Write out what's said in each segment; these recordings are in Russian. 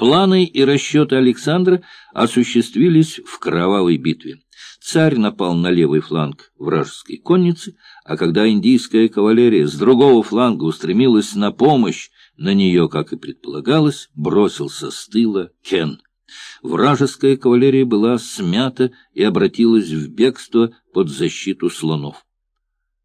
Планы и расчеты Александра осуществились в кровавой битве. Царь напал на левый фланг вражеской конницы, а когда индийская кавалерия с другого фланга устремилась на помощь, на нее, как и предполагалось, бросился с тыла Кен. Вражеская кавалерия была смята и обратилась в бегство под защиту слонов.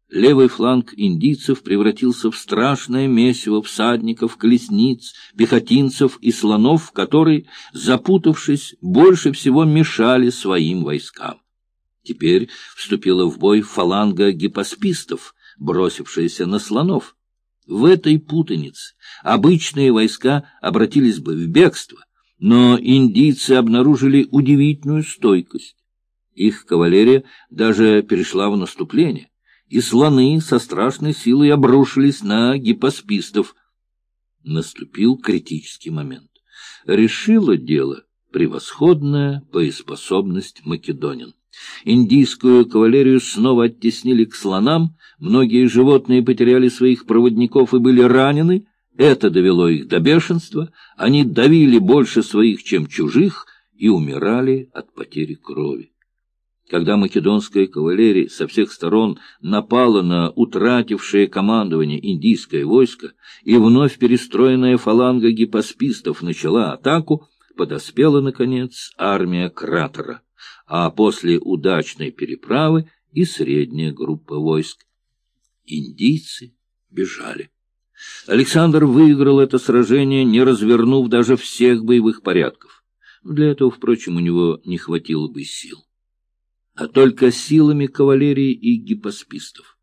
Левый фланг индийцев превратился в страшное месиво всадников, колесниц, пехотинцев и слонов, которые, запутавшись, больше всего мешали своим войскам. Теперь вступила в бой фаланга гипоспистов, бросившаяся на слонов. В этой путанице обычные войска обратились бы в бегство, но индийцы обнаружили удивительную стойкость. Их кавалерия даже перешла в наступление и слоны со страшной силой обрушились на гипоспистов. Наступил критический момент. Решило дело превосходная боеспособность македонин. Индийскую кавалерию снова оттеснили к слонам, многие животные потеряли своих проводников и были ранены, это довело их до бешенства, они давили больше своих, чем чужих, и умирали от потери крови. Когда македонская кавалерия со всех сторон напала на утратившее командование индийское войско, и вновь перестроенная фаланга гипоспистов начала атаку, подоспела, наконец, армия Кратера, а после удачной переправы и средняя группа войск. Индийцы бежали. Александр выиграл это сражение, не развернув даже всех боевых порядков. Для этого, впрочем, у него не хватило бы сил а только силами кавалерии и гипоспистов.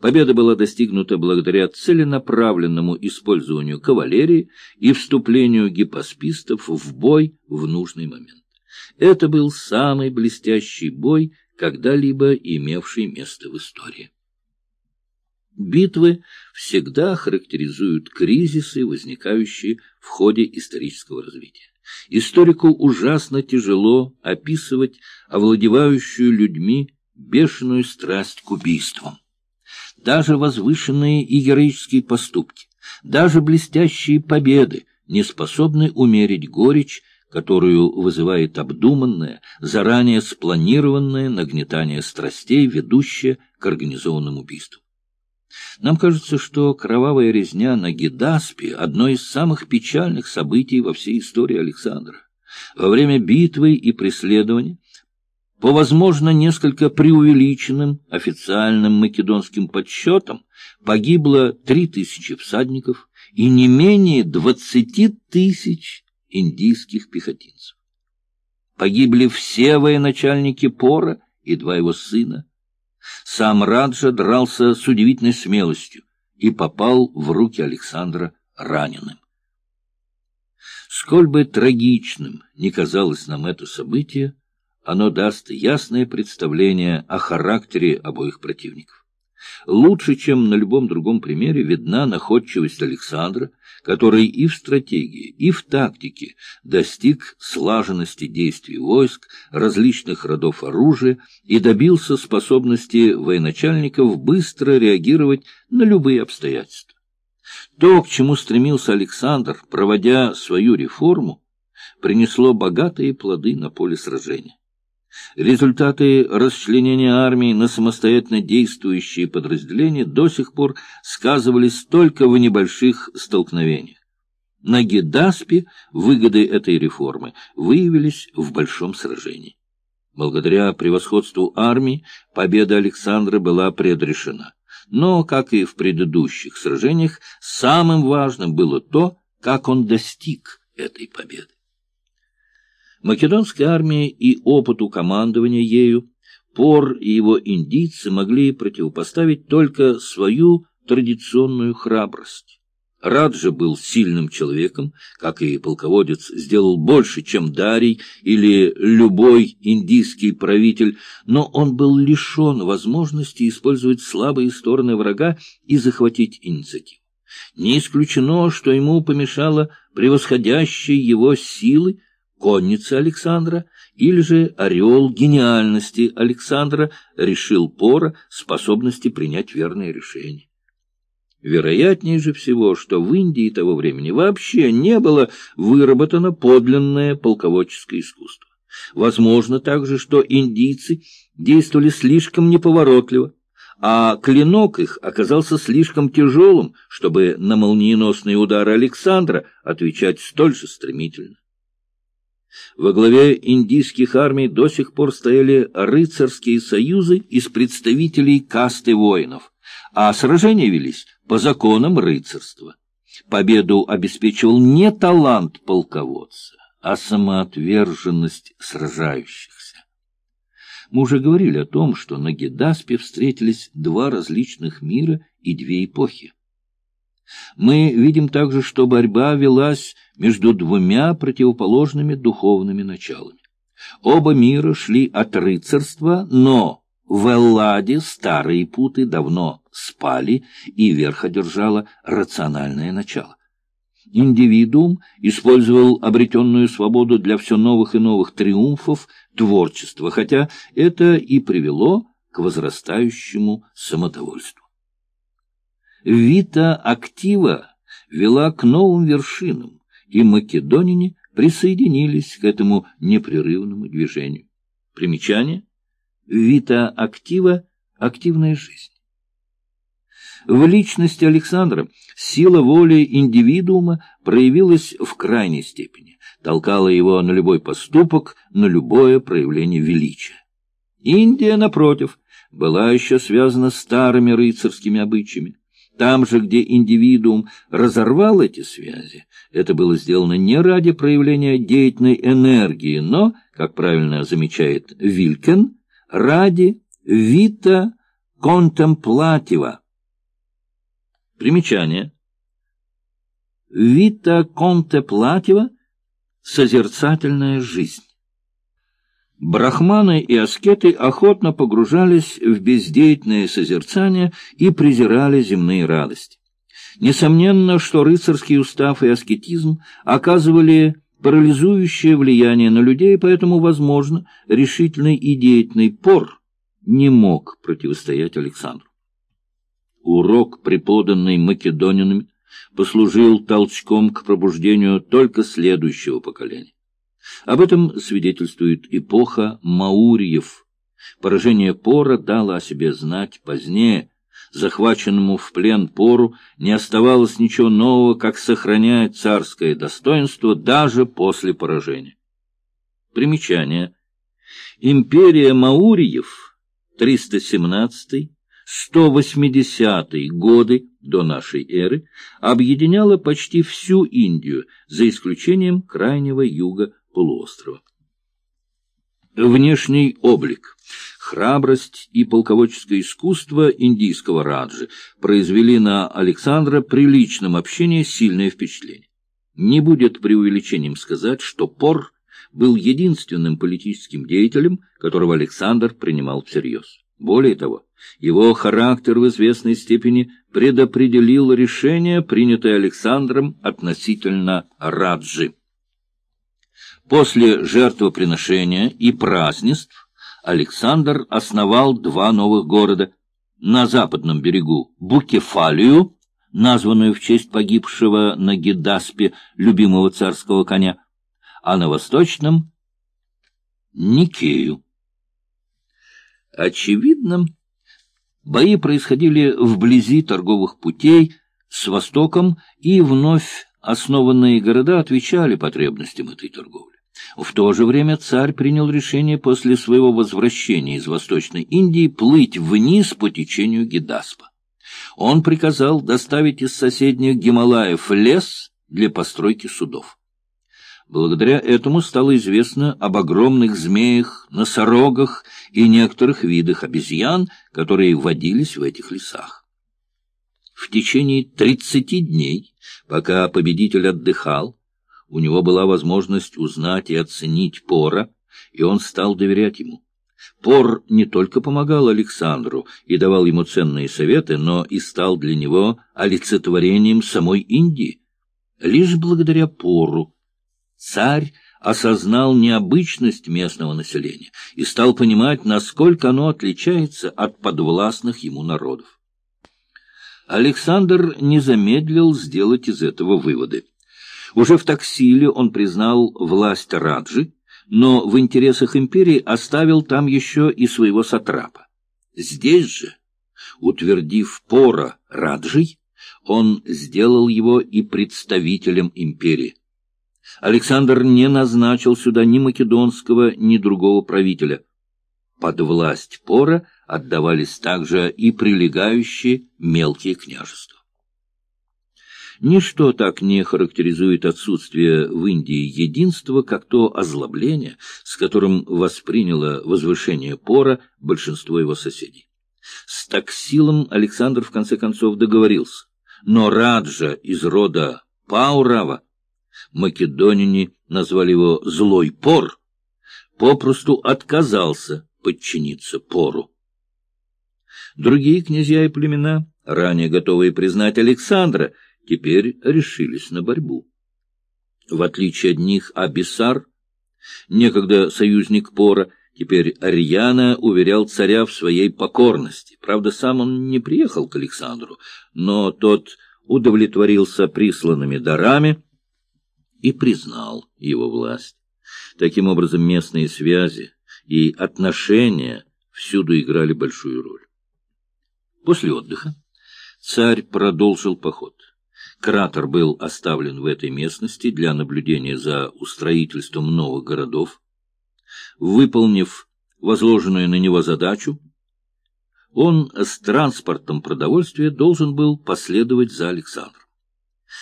Победа была достигнута благодаря целенаправленному использованию кавалерии и вступлению гипоспистов в бой в нужный момент. Это был самый блестящий бой, когда-либо имевший место в истории. Битвы всегда характеризуют кризисы, возникающие в ходе исторического развития. Историку ужасно тяжело описывать овладевающую людьми бешеную страсть к убийствам. Даже возвышенные и героические поступки, даже блестящие победы не способны умерить горечь, которую вызывает обдуманное, заранее спланированное нагнетание страстей, ведущее к организованным убийствам. Нам кажется, что кровавая резня на Гедаспе — одно из самых печальных событий во всей истории Александра. Во время битвы и преследования, по, возможно, несколько преувеличенным официальным македонским подсчетам, погибло три тысячи всадников и не менее двадцати тысяч индийских пехотинцев. Погибли все военачальники Пора и два его сына, сам Раджа дрался с удивительной смелостью и попал в руки Александра раненым. Сколь бы трагичным ни казалось нам это событие, оно даст ясное представление о характере обоих противников. Лучше, чем на любом другом примере, видна находчивость Александра, который и в стратегии, и в тактике достиг слаженности действий войск, различных родов оружия и добился способности военачальников быстро реагировать на любые обстоятельства. То, к чему стремился Александр, проводя свою реформу, принесло богатые плоды на поле сражения. Результаты расчленения армии на самостоятельно действующие подразделения до сих пор сказывались только в небольших столкновениях. На Гедаспе выгоды этой реформы выявились в большом сражении. Благодаря превосходству армии победа Александра была предрешена. Но, как и в предыдущих сражениях, самым важным было то, как он достиг этой победы. Македонской армии и опыту командования ею Пор и его индийцы могли противопоставить только свою традиционную храбрость. Раджа был сильным человеком, как и полководец, сделал больше, чем Дарий или любой индийский правитель, но он был лишен возможности использовать слабые стороны врага и захватить инициативу. Не исключено, что ему помешала превосходящая его силы конница Александра или же орел гениальности Александра решил Пора способности принять верные решения. Вероятнее же всего, что в Индии того времени вообще не было выработано подлинное полководческое искусство. Возможно также, что индийцы действовали слишком неповоротливо, а клинок их оказался слишком тяжелым, чтобы на молниеносные удары Александра отвечать столь же стремительно. Во главе индийских армий до сих пор стояли рыцарские союзы из представителей касты воинов, а сражения велись по законам рыцарства. Победу обеспечивал не талант полководца, а самоотверженность сражающихся. Мы уже говорили о том, что на Гедаспе встретились два различных мира и две эпохи. Мы видим также, что борьба велась между двумя противоположными духовными началами. Оба мира шли от рыцарства, но в Элладе старые путы давно спали, и верх одержало рациональное начало. Индивидуум использовал обретенную свободу для все новых и новых триумфов творчества, хотя это и привело к возрастающему самодовольству. Вита актива вела к новым вершинам, и македонине присоединились к этому непрерывному движению. Примечание – Вита актива – активная жизнь. В личности Александра сила воли индивидуума проявилась в крайней степени, толкала его на любой поступок, на любое проявление величия. Индия, напротив, была еще связана старыми рыцарскими обычаями. Там же, где индивидуум разорвал эти связи, это было сделано не ради проявления деятельной энергии, но, как правильно замечает Вилькен, ради вита контемплатива. Примечание. Вита контемплатива — созерцательная жизнь. Брахманы и аскеты охотно погружались в бездеятельное созерцание и презирали земные радости. Несомненно, что рыцарский устав и аскетизм оказывали парализующее влияние на людей, поэтому, возможно, решительный и деятельный пор не мог противостоять Александру. Урок, преподанный македонянами, послужил толчком к пробуждению только следующего поколения. Об этом свидетельствует эпоха Мауриев. Поражение Пора дало о себе знать позднее – захваченному в плен пору не оставалось ничего нового, как сохранять царское достоинство даже после поражения. Примечание. Империя Мауриев 317-180 годы до нашей эры объединяла почти всю Индию, за исключением крайнего юга полуострова. Внешний облик Храбрость и полководческое искусство индийского раджи произвели на Александра при личном общении сильное впечатление. Не будет преувеличением сказать, что Пор был единственным политическим деятелем, которого Александр принимал всерьез. Более того, его характер в известной степени предопределил решение, принятое Александром относительно Раджи. После жертвоприношения и празднеств Александр основал два новых города. На западном берегу Букефалию, названную в честь погибшего на Гедаспе любимого царского коня, а на восточном — Никею. Очевидно, бои происходили вблизи торговых путей с востоком, и вновь основанные города отвечали потребностям этой торговли. В то же время царь принял решение после своего возвращения из Восточной Индии плыть вниз по течению Гидаспа. Он приказал доставить из соседних Гималаев лес для постройки судов. Благодаря этому стало известно об огромных змеях, носорогах и некоторых видах обезьян, которые водились в этих лесах. В течение тридцати дней, пока победитель отдыхал, у него была возможность узнать и оценить Пора, и он стал доверять ему. Пор не только помогал Александру и давал ему ценные советы, но и стал для него олицетворением самой Индии. Лишь благодаря Пору царь осознал необычность местного населения и стал понимать, насколько оно отличается от подвластных ему народов. Александр не замедлил сделать из этого выводы. Уже в Таксиле он признал власть Раджи, но в интересах империи оставил там еще и своего сатрапа. Здесь же, утвердив Пора Раджей, он сделал его и представителем империи. Александр не назначил сюда ни македонского, ни другого правителя. Под власть Пора отдавались также и прилегающие мелкие княжества. Ничто так не характеризует отсутствие в Индии единства, как то озлобление, с которым восприняло возвышение Пора большинство его соседей. С Таксилом Александр в конце концов договорился, но Раджа из рода Паурава, македонине назвали его «злой Пор», попросту отказался подчиниться Пору. Другие князья и племена, ранее готовые признать Александра, теперь решились на борьбу. В отличие от них Абисар, некогда союзник Пора, теперь Ариана уверял царя в своей покорности. Правда, сам он не приехал к Александру, но тот удовлетворился присланными дарами и признал его власть. Таким образом, местные связи и отношения всюду играли большую роль. После отдыха царь продолжил поход. Кратер был оставлен в этой местности для наблюдения за устроительством новых городов. Выполнив возложенную на него задачу, он с транспортом продовольствия должен был последовать за Александром.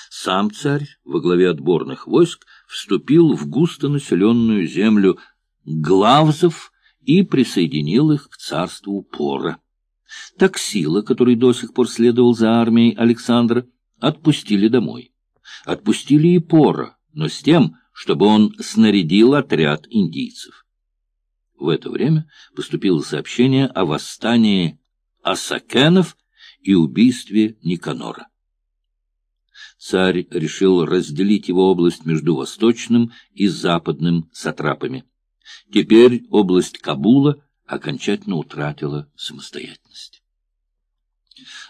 Сам царь во главе отборных войск вступил в густонаселенную землю главзов и присоединил их к царству Пора. Таксила, который до сих пор следовал за армией Александра, отпустили домой. Отпустили и Пора, но с тем, чтобы он снарядил отряд индийцев. В это время поступило сообщение о восстании Асакенов и убийстве Никанора. Царь решил разделить его область между восточным и западным сатрапами. Теперь область Кабула окончательно утратила самостоятельность.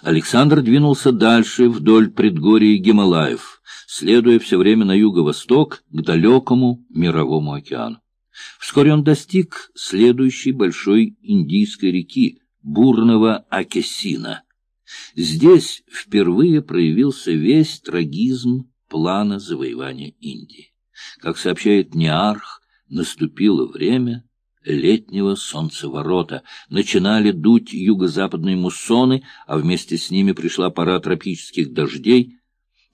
Александр двинулся дальше вдоль предгорий Гималаев, следуя все время на юго-восток к далекому мировому океану. Вскоре он достиг следующей большой индийской реки, бурного Акесина. Здесь впервые проявился весь трагизм плана завоевания Индии. Как сообщает Неарх, наступило время летнего солнцеворота. Начинали дуть юго-западные муссоны, а вместе с ними пришла пора тропических дождей.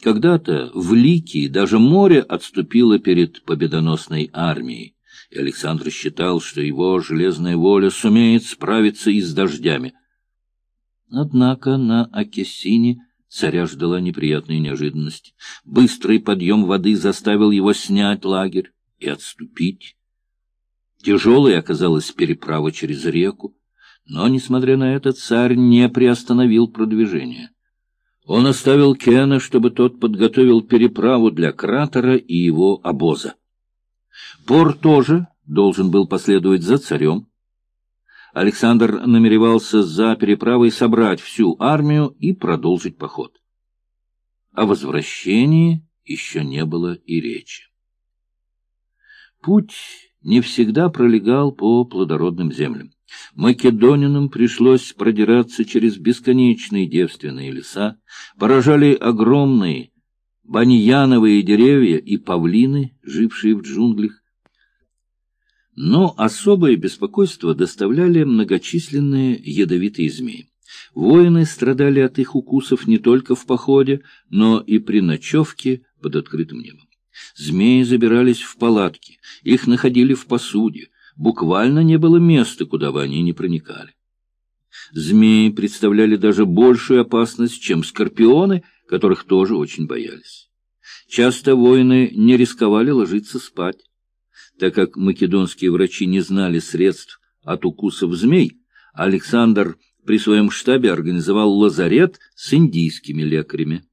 Когда-то в Ликии даже море отступило перед победоносной армией, и Александр считал, что его железная воля сумеет справиться и с дождями. Однако на Акессине царя ждала неприятная неожиданность. Быстрый подъем воды заставил его снять лагерь и отступить. Тяжелой оказалась переправа через реку, но, несмотря на это, царь не приостановил продвижение. Он оставил Кена, чтобы тот подготовил переправу для кратера и его обоза. Пор тоже должен был последовать за царем. Александр намеревался за переправой собрать всю армию и продолжить поход. О возвращении еще не было и речи. Путь не всегда пролегал по плодородным землям. Македонинам пришлось продираться через бесконечные девственные леса, поражали огромные баньяновые деревья и павлины, жившие в джунглях. Но особое беспокойство доставляли многочисленные ядовитые змеи. Воины страдали от их укусов не только в походе, но и при ночевке под открытым небом. Змеи забирались в палатки, их находили в посуде, буквально не было места, куда бы они ни проникали. Змеи представляли даже большую опасность, чем скорпионы, которых тоже очень боялись. Часто воины не рисковали ложиться спать. Так как македонские врачи не знали средств от укусов змей, Александр при своем штабе организовал лазарет с индийскими лекарями.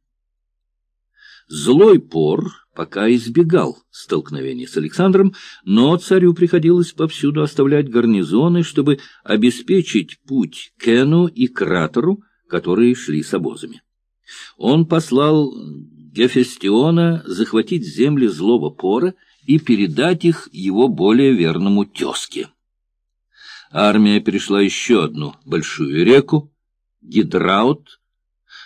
Злой пор пока избегал столкновений с Александром, но царю приходилось повсюду оставлять гарнизоны, чтобы обеспечить путь к Эну и кратеру, которые шли с обозами. Он послал Гефестиона захватить земли злого пора и передать их его более верному тезке. Армия перешла еще одну большую реку, Гидраут.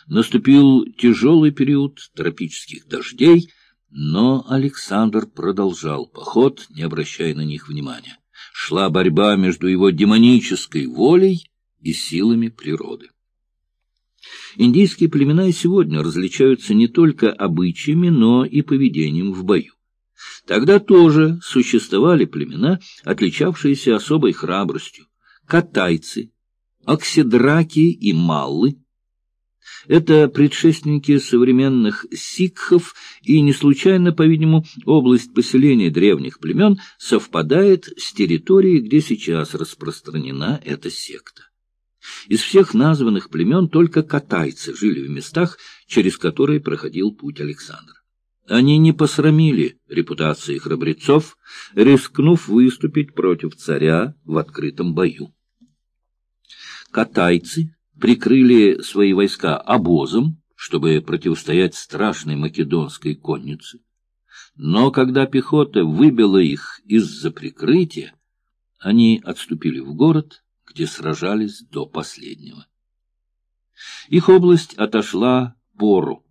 Наступил тяжелый период тропических дождей, но Александр продолжал поход, не обращая на них внимания. Шла борьба между его демонической волей и силами природы. Индийские племена и сегодня различаются не только обычаями, но и поведением в бою. Тогда тоже существовали племена, отличавшиеся особой храбростью. Катайцы, оксидраки и маллы. Это предшественники современных сикхов, и не случайно, по-видимому, область поселения древних племен совпадает с территорией, где сейчас распространена эта секта. Из всех названных племен только катайцы жили в местах, через которые проходил путь Александра. Они не посрамили репутации храбрецов, рискнув выступить против царя в открытом бою. Катайцы прикрыли свои войска обозом, чтобы противостоять страшной македонской коннице. Но когда пехота выбила их из-за прикрытия, они отступили в город, где сражались до последнего. Их область отошла Пору.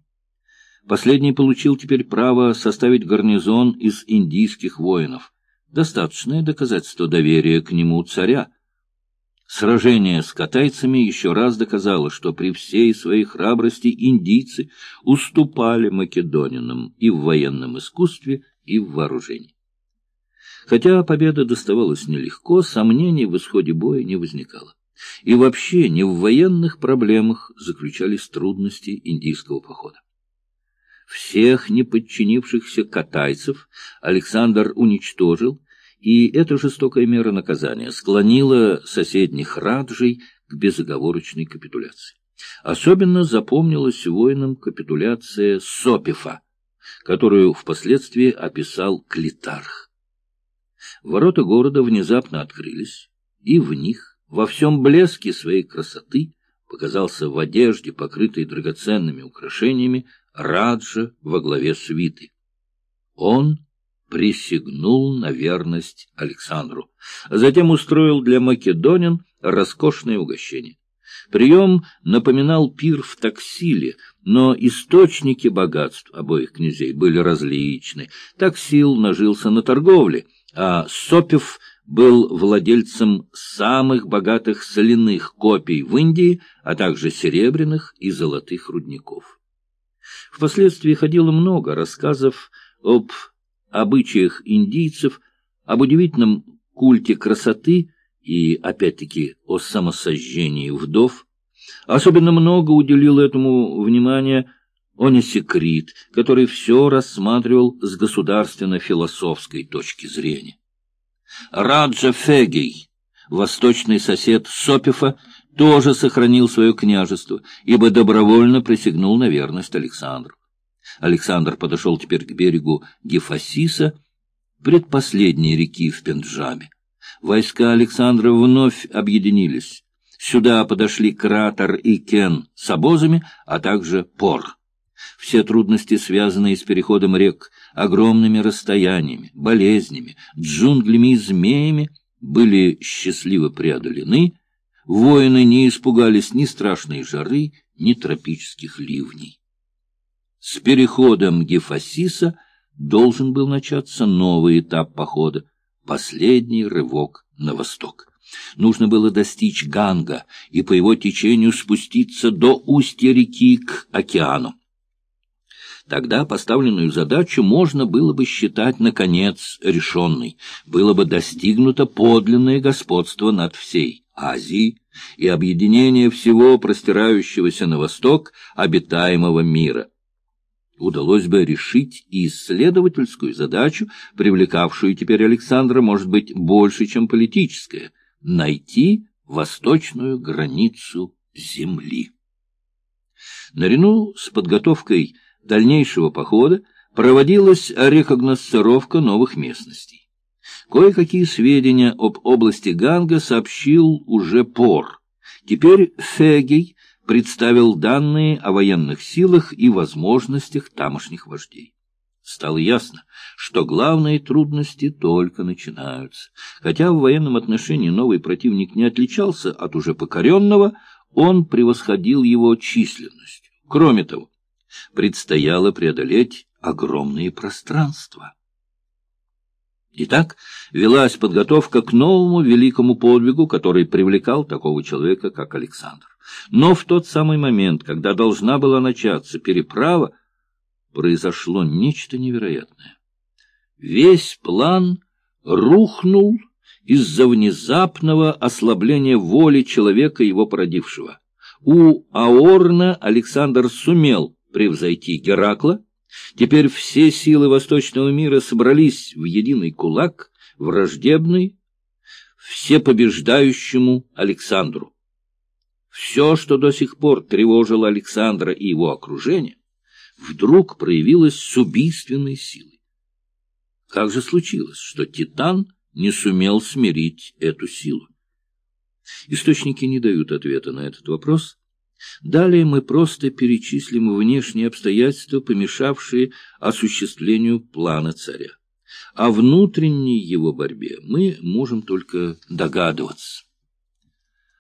Последний получил теперь право составить гарнизон из индийских воинов. Достаточное доказательство доверия к нему царя. Сражение с катайцами еще раз доказало, что при всей своей храбрости индийцы уступали македонинам и в военном искусстве, и в вооружении. Хотя победа доставалась нелегко, сомнений в исходе боя не возникало. И вообще не в военных проблемах заключались трудности индийского похода. Всех неподчинившихся катайцев Александр уничтожил, и эта жестокая мера наказания склонила соседних раджей к безоговорочной капитуляции. Особенно запомнилась воинам капитуляция Сопифа, которую впоследствии описал Клитарх. Ворота города внезапно открылись, и в них, во всем блеске своей красоты, показался в одежде, покрытой драгоценными украшениями, Раджа во главе свиты. Он присягнул на верность Александру, затем устроил для македонин роскошное угощение. Прием напоминал пир в таксиле, но источники богатств обоих князей были различны. Таксил нажился на торговле — а Сопев был владельцем самых богатых соляных копий в Индии, а также серебряных и золотых рудников. Впоследствии ходило много рассказов об обычаях индийцев, об удивительном культе красоты и, опять-таки, о самосожжении вдов. Особенно много уделил этому внимания Онисекрит, который все рассматривал с государственно-философской точки зрения. Раджа Фегей, восточный сосед Сопифа, тоже сохранил свое княжество, ибо добровольно присягнул на верность Александру. Александр подошел теперь к берегу Гефасиса, предпоследней реки в Пенджабе. Войска Александра вновь объединились. Сюда подошли Кратор и Кен с обозами, а также Пор. Все трудности, связанные с переходом рек, огромными расстояниями, болезнями, джунглями и змеями, были счастливо преодолены, воины не испугались ни страшной жары, ни тропических ливней. С переходом Гефасиса должен был начаться новый этап похода, последний рывок на восток. Нужно было достичь Ганга и по его течению спуститься до устья реки к океану. Тогда поставленную задачу можно было бы считать, наконец, решенной. Было бы достигнуто подлинное господство над всей Азией и объединение всего простирающегося на восток обитаемого мира. Удалось бы решить и исследовательскую задачу, привлекавшую теперь Александра, может быть, больше, чем политическая — найти восточную границу Земли. Наряду с подготовкой дальнейшего похода проводилась рекогносцировка новых местностей. Кое-какие сведения об области Ганга сообщил уже Пор. Теперь Фегей представил данные о военных силах и возможностях тамошних вождей. Стало ясно, что главные трудности только начинаются. Хотя в военном отношении новый противник не отличался от уже покоренного, он превосходил его численностью. Кроме того, предстояло преодолеть огромные пространства. Итак, велась подготовка к новому великому подвигу, который привлекал такого человека, как Александр. Но в тот самый момент, когда должна была начаться переправа, произошло нечто невероятное. Весь план рухнул из-за внезапного ослабления воли человека, его породившего. У Аорна Александр сумел превзойти Геракла, Теперь все силы восточного мира собрались в единый кулак, враждебный всепобеждающему Александру. Все, что до сих пор тревожило Александра и его окружение, вдруг проявилось с убийственной силой. Как же случилось, что Титан не сумел смирить эту силу? Источники не дают ответа на этот вопрос, Далее мы просто перечислим внешние обстоятельства, помешавшие осуществлению плана царя. О внутренней его борьбе мы можем только догадываться.